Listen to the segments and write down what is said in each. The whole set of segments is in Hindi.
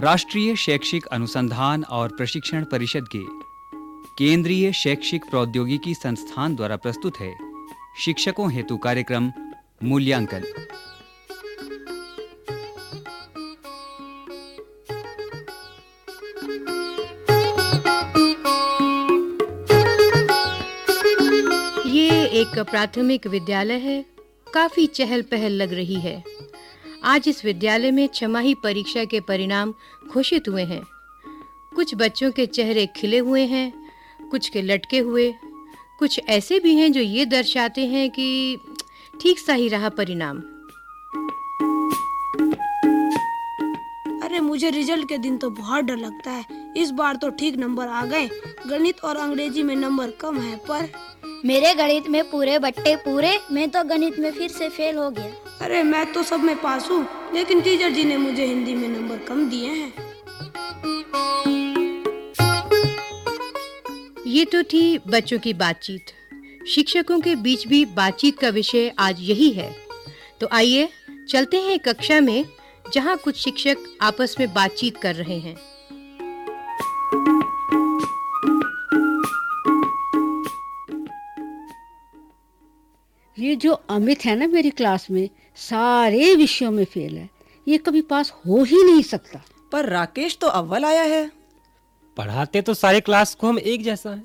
राष्ट्रीय शैक्षिक अनुसंधान और प्रशिक्षण परिषद के केंद्रीय शैक्षिक प्रौद्योगिकी संस्थान द्वारा प्रस्तुत है शिक्षकों हेतु कार्यक्रम मूल्यांकन। ये एक प्राथमिक विद्यालय है। काफ़ी चहल पहल लग रही है। आज इस विद्यालय में छमाही परीक्षा के परिणाम घोषित हुए हैं। कुछ बच्चों के चेहरे खिले हुए हैं कुछ के लटके हुए। कुछ ऐसे भी हैं जो ये दर्शाते हैं कि ठीक सा ही रहा परिणाम। अरे मुझे रिज़ल्ट के दिन तो बहुत डर लगता है। इस बार तो ठीक नंबर आ गए। गणित और अंग्रेज़ी में नंबर कम है पर मेरे गणित में पूरे बट्टे पूरे मैं तो गणित में फिर से फेल हो गया। अरे मैं तो सब में पास हूँ लेकिन टीचर जी ने मुझे हिंदी में नंबर कम दिए हैं। ये तो थी बच्चों की बातचीत। शिक्षकों के बीच भी बातचीत का विषय आज यही है। तो आइए चलते हैं कक्षा में जहाँ कुछ शिक्षक आपस में बातचीत कर रहे हैं। ये जो अमित है ना मेरी क्लास में सारे विषयों में फेल है। ये कभी पास हो ही नहीं सकता। पर राकेश तो अव्वल आया है। पढ़ाते तो सारे क्लास को हम एक जैसा है।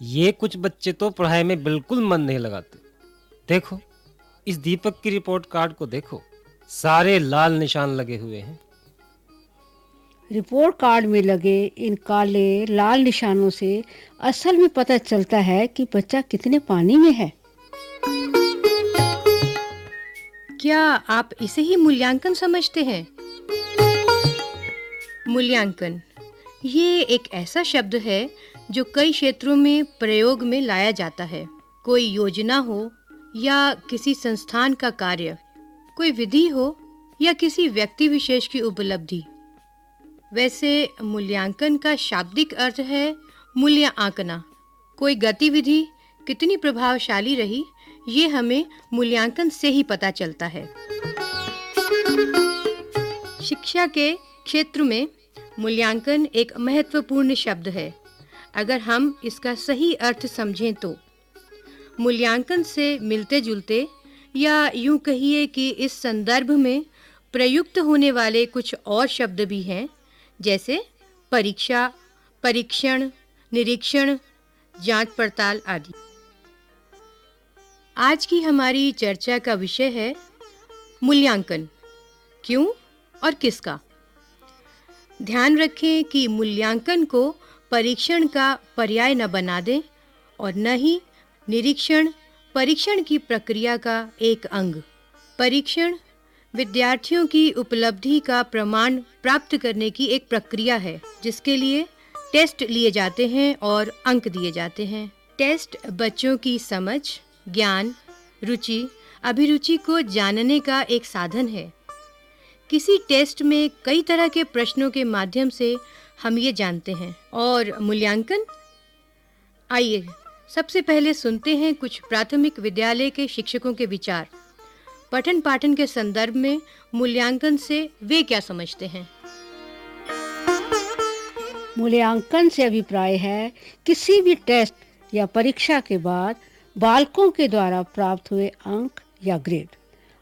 ये कुछ बच्चे तो पढ़ाई में बिल्कुल मन नहीं लगाते। देखो इस दीपक की रिपोर्ट कार्ड को देखो। सारे लाल निशान लगे हुए हैं। रिपोर्ट कार्ड में लगे इन काले लाल निशानों से असल में पता चलता है कि बच्चा कितने पानी में है। क्या आप इसे ही मूल्यांकन समझते हैं? मूल्यांकन। ये एक ऐसा शब्द है जो कई क्षेत्रों में प्रयोग में लाया जाता है। कोई योजना हो या किसी संस्थान का कार्य, कोई विधि हो या किसी व्यक्ति विशेष की उपलब्धि। वैसे मूल्यांकन का शाब्दिक अर्थ है मूल्य आंकना कोई गतिविधि कितनी प्रभावशाली रही, ये हमें मूल्यांकन से ही पता चलता है। शिक्षा के क्षेत्र में मूल्यांकन एक महत्वपूर्ण शब्द है। अगर हम इसका सही अर्थ समझें तो। मूल्यांकन से मिलते जुलते या यूँ कहिए कि इस संदर्भ में प्रयुक्त होने वाले कुछ और शब्द भी हैं, जैसे परीक्षा, परीक्षण, निरीक्षण, जाँच पड़ताल आदि। आज की हमारी चर्चा का विषय है मूल्यांकन। क्यों और किसका? ध्यान रखें कि मूल्यांकन को परीक्षण का पर्याय न बना दें और न ही निरीक्षण, परीक्षण की प्रक्रिया का एक अंग। परीक्षण विद्यार्थियों की उपलब्धि का प्रमाण प्राप्त करने की एक प्रक्रिया है, जिसके लिए टेस्ट लिए जाते हैं और अंक दिए जाते हैं। टेस्ट बच्चों की समझ ज्ञान, रुचि, अभिरुचि को जानने का एक साधन है। किसी टेस्ट में कई तरह के प्रश्नों के माध्यम से हम ये जानते हैं। और मूल्यांकन? आइए, सबसे पहले सुनते हैं कुछ प्राथमिक विद्यालय के शिक्षकों के विचार। पठन पाठन के संदर्भ में मूल्यांकन से वे क्या समझते हैं? मूल्यांकन से अभिप्राय है, किसी भी टेस्ट या परीक्षा के बाद बालकों के द्वारा प्राप्त हुए अंक या ग्रेड।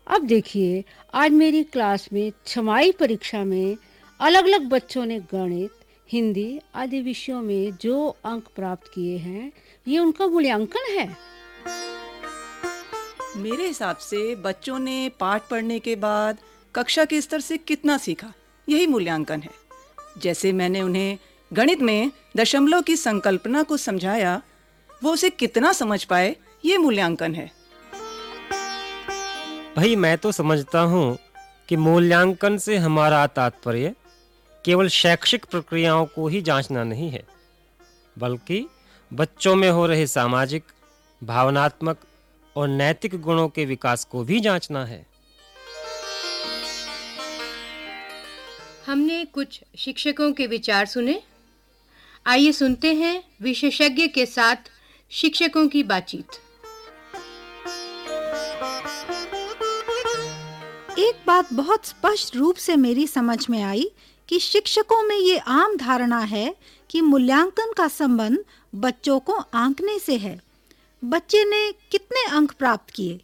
अब देखिए, आज मेरी क्लास में छमाई परीक्षा में अलग-अलग बच्चों ने गणित, हिंदी आदि विषयों में जो अंक प्राप्त किए हैं, ये उनका मूल्यांकन है? मेरे हिसाब से बच्चों ने पाठ पढ़ने के बाद कक्षा के स्तर से कितना सीखा, यही मूल्यांकन है। जैसे मैंने उन्हें गणित में दशमलव की संकल्पना को समझाया वो उसे कितना समझ पाए ये मूल्यांकन है। भाई मैं तो समझता हूँ कि मूल्यांकन से हमारा तात्पर्य केवल शैक्षिक प्रक्रियाओं को ही जांचना नहीं है बल्कि बच्चों में हो रहे सामाजिक भावनात्मक और नैतिक गुणों के विकास को भी जांचना है। हमने कुछ शिक्षकों के विचार सुने। आइए सुनते हैं विशेषज्ञ के साथ शिक्षकों की बातचीत। एक बात बहुत स्पष्ट रूप से मेरी समझ में आई कि शिक्षकों में ये आम धारणा है कि मूल्यांकन का संबंध बच्चों को आंकने से है। बच्चे ने कितने अंक प्राप्त किए,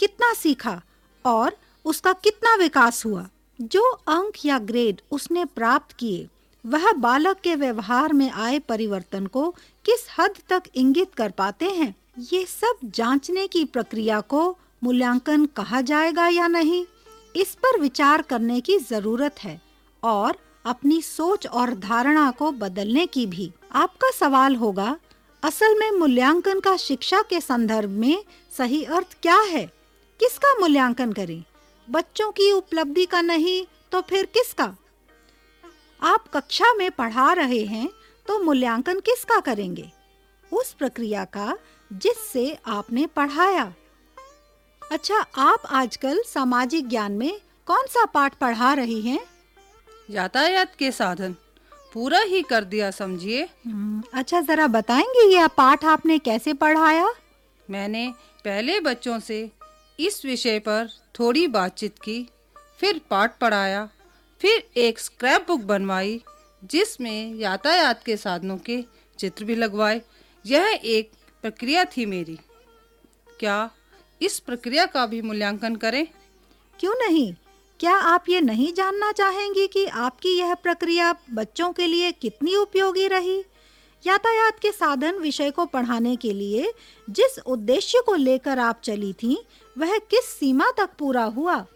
कितना सीखा और उसका कितना विकास हुआ, जो अंक या ग्रेड उसने प्राप्त किए। वह बालक के व्यवहार में आए परिवर्तन को किस हद तक इंगित कर पाते हैं, ये सब जांचने की प्रक्रिया को मूल्यांकन कहा जाएगा या नहीं, इस पर विचार करने की ज़रूरत है और अपनी सोच और धारणा को बदलने की भी। आपका सवाल होगा, असल में मूल्यांकन का शिक्षा के संदर्भ में सही अर्थ क्या है? किसका मूल्यांकन करें? बच्चों की उपलब्धि का नहीं तो फिर किसका? आप कक्षा में पढ़ा रहे हैं तो मूल्यांकन किसका करेंगे? उस प्रक्रिया का जिससे आपने पढ़ाया। अच्छा आप आजकल सामाजिक ज्ञान में कौन सा पाठ पढ़ा रही हैं? यातायात के साधन। पूरा ही कर दिया समझिए। हम्म, अच्छा जरा बताएँगे यह पाठ आपने कैसे पढ़ाया? मैंने पहले बच्चों से इस विषय पर थोड़ी बातचीत की फिर पाठ पढ़ाया। फिर एक स्क्रैप बुक बनवाई जिसमें यातायात के साधनों के चित्र भी लगवाए। यह एक प्रक्रिया थी मेरी। क्या इस प्रक्रिया का भी मूल्यांकन करें? क्यों नहीं? क्या आप ये नहीं जानना चाहेंगी कि आपकी यह प्रक्रिया बच्चों के लिए कितनी उपयोगी रही? यातायात के साधन विषय को पढ़ाने के लिए जिस उद्देश्य को लेकर आप चली थीं, वह किस सीमा तक पूरा हुआ?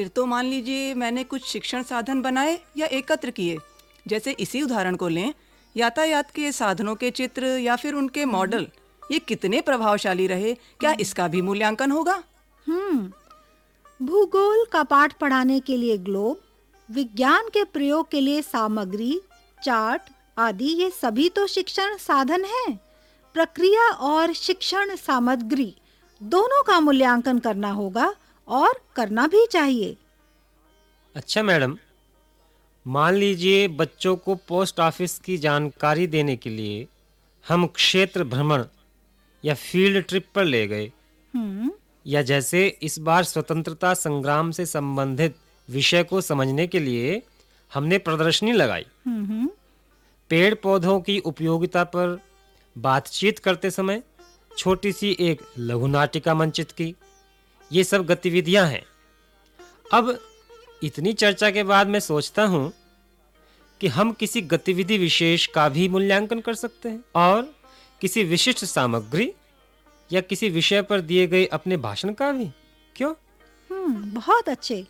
फिर तो मान लीजिए मैंने कुछ शिक्षण साधन बनाए या एकत्र किए। जैसे इसी उदाहरण को लें, यातायात के साधनों के चित्र या फिर उनके मॉडल। ये कितने प्रभावशाली रहे, क्या इसका भी मूल्यांकन होगा? हम्म। भूगोल का पाठ पढ़ाने के लिए ग्लोब विज्ञान के प्रयोग के लिए सामग्री, चार्ट आदि, ये सभी तो शिक्षण साधन हैं। प्रक्रिया और शिक्षण सामग्री, दोनों का मूल्यांकन करना होगा और करना भी चाहिए। अच्छा मैडम। मान लीजिए बच्चों को पोस्ट ऑफ़िस की जानकारी देने के लिए हम क्षेत्र भ्रमण या फ़ील्ड ट्रिप पर ले गए। हम्म। या जैसे इस बार स्वतंत्रता संग्राम से संबंधित विषय को समझने के लिए हमने प्रदर्शनी लगाई। हम्म। पेड़ पौधों की उपयोगिता पर बातचीत करते समय छोटी सी एक लघु नाटिका मंचित की। ये सब गतिविधियाँ हैं। अब इतनी चर्चा के बाद मैं सोचता हूँ कि हम किसी गतिविधि विशेष का भी मूल्यांकन कर सकते हैं और किसी विशिष्ट सामग्री या किसी विषय पर दिए गए अपने भाषण का भी। क्यों? हम्म बहुत अच्छे।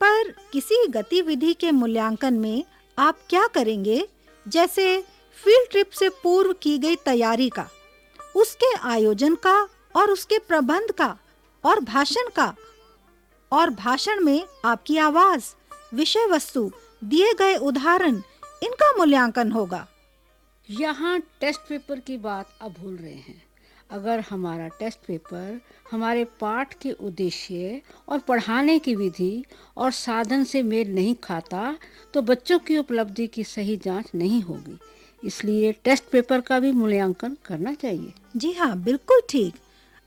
पर किसी गतिविधि के मूल्यांकन में आप क्या करेंगे? जैसे फ़ील्ड ट्रिप से पूर्व की गई तैयारी का, उसके आयोजन का और उसके प्रबंध का। और भाषण का। और भाषण में आपकी आवाज़ विषय वस्तु दिए गए उदाहरण इनका मूल्यांकन होगा। यहाँ टेस्ट पेपर की बात अब भूल रहे हैं। अगर हमारा टेस्ट पेपर हमारे पाठ के उद्देश्य और पढ़ाने की विधि और साधन से मेल नहीं खाता तो बच्चों की उपलब्धि की सही जाँच नहीं होगी। इसलिए टेस्ट पेपर का भी मूल्यांकन करना चाहिए। जी हाँ बिल्कुल ठीक।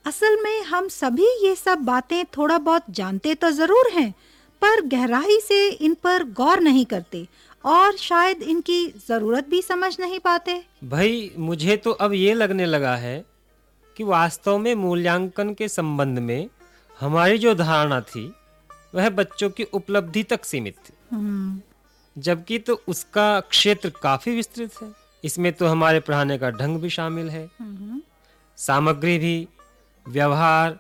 असल में हम सभी ये सब बातें थोड़ा बहुत जानते तो ज़रूर हैं पर गहराई से इन पर गौर नहीं करते और शायद इनकी ज़रूरत भी समझ नहीं पाते। भाई मुझे तो अब ये लगने लगा है कि वास्तव में मूल्यांकन के संबंध में हमारी जो धारणा थी वह बच्चों की उपलब्धि तक सीमित थी। हम्म, जबकि तो उसका क्षेत्र काफ़ी विस्तृत है। इसमें तो हमारे पढ़ाने का ढंग भी शामिल है। हम्म, सामग्री भी व्यवहार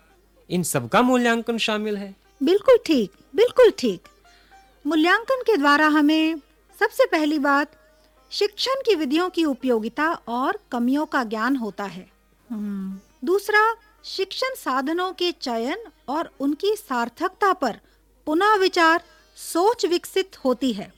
इन सब का मूल्यांकन शामिल है। बिल्कुल ठीक बिल्कुल ठीक। मूल्यांकन के द्वारा हमें सबसे पहली बात शिक्षण की विधियों की उपयोगिता और कमियों का ज्ञान होता है। हम्म, दूसरा शिक्षण साधनों के चयन और उनकी सार्थकता पर पुनः विचार सोच विकसित होती है।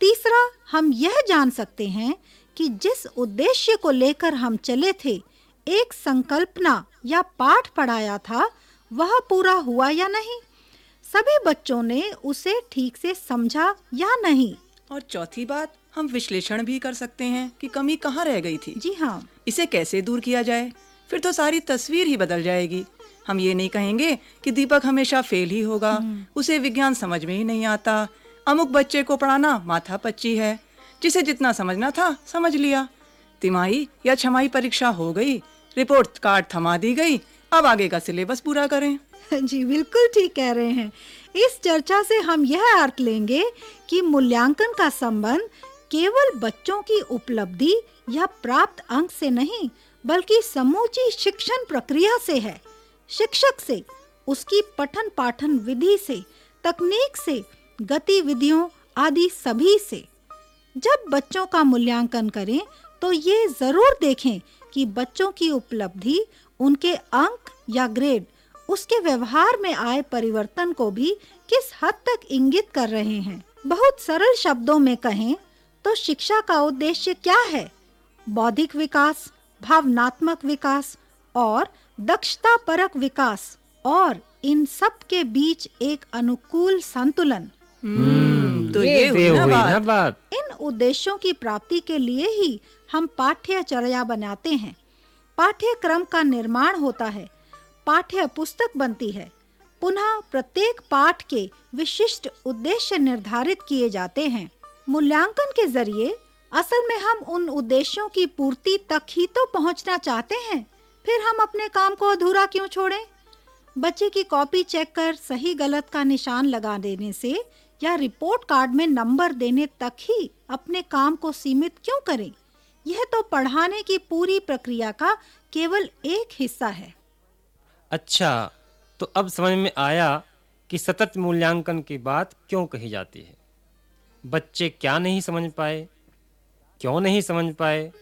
तीसरा हम यह जान सकते हैं कि जिस उद्देश्य को लेकर हम चले थे एक संकल्पना या पाठ पढ़ाया था वह पूरा हुआ या नहीं? सभी बच्चों ने उसे ठीक से समझा या नहीं? और चौथी बात हम विश्लेषण भी कर सकते हैं कि कमी कहाँ रह गई थी। जी हाँ। इसे कैसे दूर किया जाए? फिर तो सारी तस्वीर ही बदल जाएगी। हम ये नहीं कहेंगे कि दीपक हमेशा फेल ही होगा। उसे विज्ञान समझ में ही नहीं आता। अमुक बच्चे को पढ़ाना माथा पच्ची है। जिसे जितना समझना था समझ लिया। तिमाही या छमाही परीक्षा हो गई रिपोर्ट कार्ड थमा दी गई। अब आगे का सिलेबस पूरा करें। जी, बिल्कुल ठीक कह रहे हैं। इस चर्चा से हम यह अर्थ लेंगे कि मूल्यांकन का संबंध केवल बच्चों की उपलब्धि या प्राप्त अंक से नहीं, बल्कि समूची शिक्षण प्रक्रिया से है। शिक्षक से, उसकी पठन पाठन विधि से, तकनीक से, गतिविधियों आदि सभी से। जब बच्चों का मूल्यांकन करें तो ये ज़रूर देखें कि बच्चों की उपलब्धि, उनके अंक या ग्रेड उसके व्यवहार में आए परिवर्तन को भी किस हद तक इंगित कर रहे हैं? बहुत सरल शब्दों में कहें तो शिक्षा का उद्देश्य क्या है? बौद्धिक विकास, भावनात्मक विकास और दक्षता परक विकास और इन सब के बीच एक अनुकूल संतुलन। तो ये ये हुई ना हुई बात। ना बात। इन उद्देश्यों की प्राप्ति के लिए ही हम पाठ्यचर्या बनाते हैं। पाठ्यक्रम का निर्माण होता है। पाठ्य पुस्तक बनती है। पुनः प्रत्येक पाठ के विशिष्ट उद्देश्य निर्धारित किए जाते हैं। मूल्यांकन के ज़रिए असल में हम उन उद्देश्यों की पूर्ति तक ही तो पहुँचना चाहते हैं। फिर हम अपने काम को अधूरा क्यों छोड़ें? बच्चे की कॉपी चेक कर सही गलत का निशान लगा देने से या रिपोर्ट कार्ड में नंबर देने तक ही अपने काम को सीमित क्यों करें? यह तो पढ़ाने की पूरी प्रक्रिया का केवल एक हिस्सा है। अच्छा तो अब समझ में आया कि सतत मूल्यांकन की बात क्यों कही जाती है? बच्चे क्या नहीं समझ पाए? क्यों नहीं समझ पाए?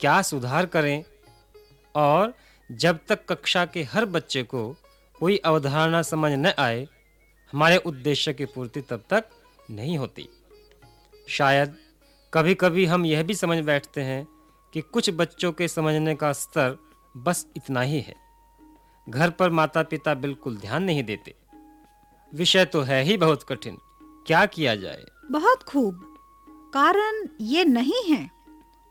क्या सुधार करें? और जब तक कक्षा के हर बच्चे को कोई अवधारणा समझ न आए हमारे उद्देश्य की पूर्ति तब तक नहीं होती। शायद कभी-कभी हम यह भी समझ बैठते हैं कि कुछ बच्चों के समझने का स्तर बस इतना ही है। घर पर माता पिता बिल्कुल ध्यान नहीं देते। विषय तो है ही बहुत कठिन। क्या किया जाए? बहुत खूब। कारण ये नहीं है।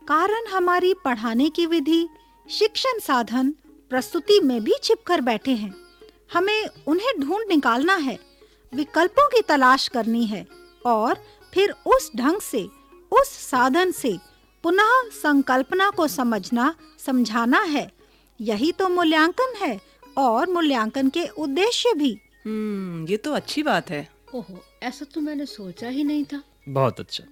कारण हमारी पढ़ाने की विधि, शिक्षण साधन, प्रस्तुति में भी छिपकर बैठे हैं। हमें उन्हें ढूंढ निकालना है। विकल्पों की तलाश करनी है और फिर उस ढंग से उस साधन से पुनः संकल्पना को समझना समझाना है। यही तो मूल्यांकन है और मूल्यांकन के उद्देश्य भी। हम्म ये तो अच्छी बात है। ओहो ऐसा तो मैंने सोचा ही नहीं था। बहुत अच्छा।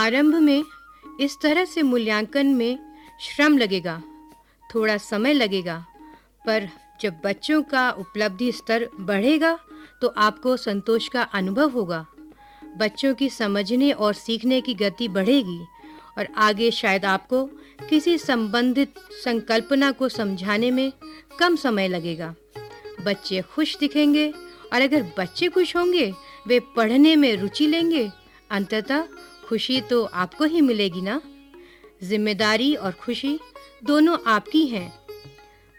आरंभ में इस तरह से मूल्यांकन में श्रम लगेगा, थोड़ा समय लगेगा, पर जब बच्चों का उपलब्धि स्तर बढ़ेगा तो आपको संतोष का अनुभव होगा। बच्चों की समझने और सीखने की गति बढ़ेगी, और आगे शायद आपको किसी संबंधित संकल्पना को समझाने में कम समय लगेगा। बच्चे खुश दिखेंगे, और अगर बच्चे खुश होंगे, वे पढ़ने में रुचि लेंगे, अंततः खुशी तो आपको ही मिलेगी ना? ज़िम्मेदारी और खुशी दोनों आपकी हैं।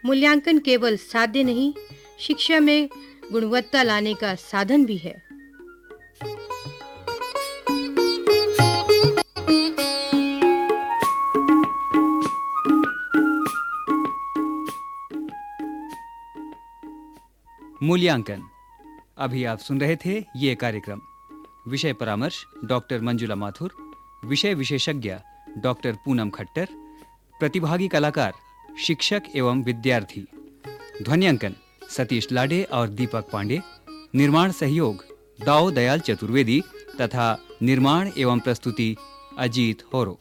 मूल्यांकन केवल साध्य नहीं, शिक्षा में गुणवत्ता लाने का साधन भी है। मूल्यांकन। अभी आप सुन रहे थे ये कार्यक्रम। विषय परामर्श डॉक्टर मंजुला माथुर, विषय विशेषज्ञ डॉक्टर पूनम खट्टर, प्रतिभागी कलाकार, शिक्षक एवं विद्यार्थी। ध्वनियांकन, सतीश लाडे और दीपक पांडे। निर्माण सहयोग दाऊ दयाल चतुर्वेदी तथा निर्माण एवं प्रस्तुति, अजीत होरो।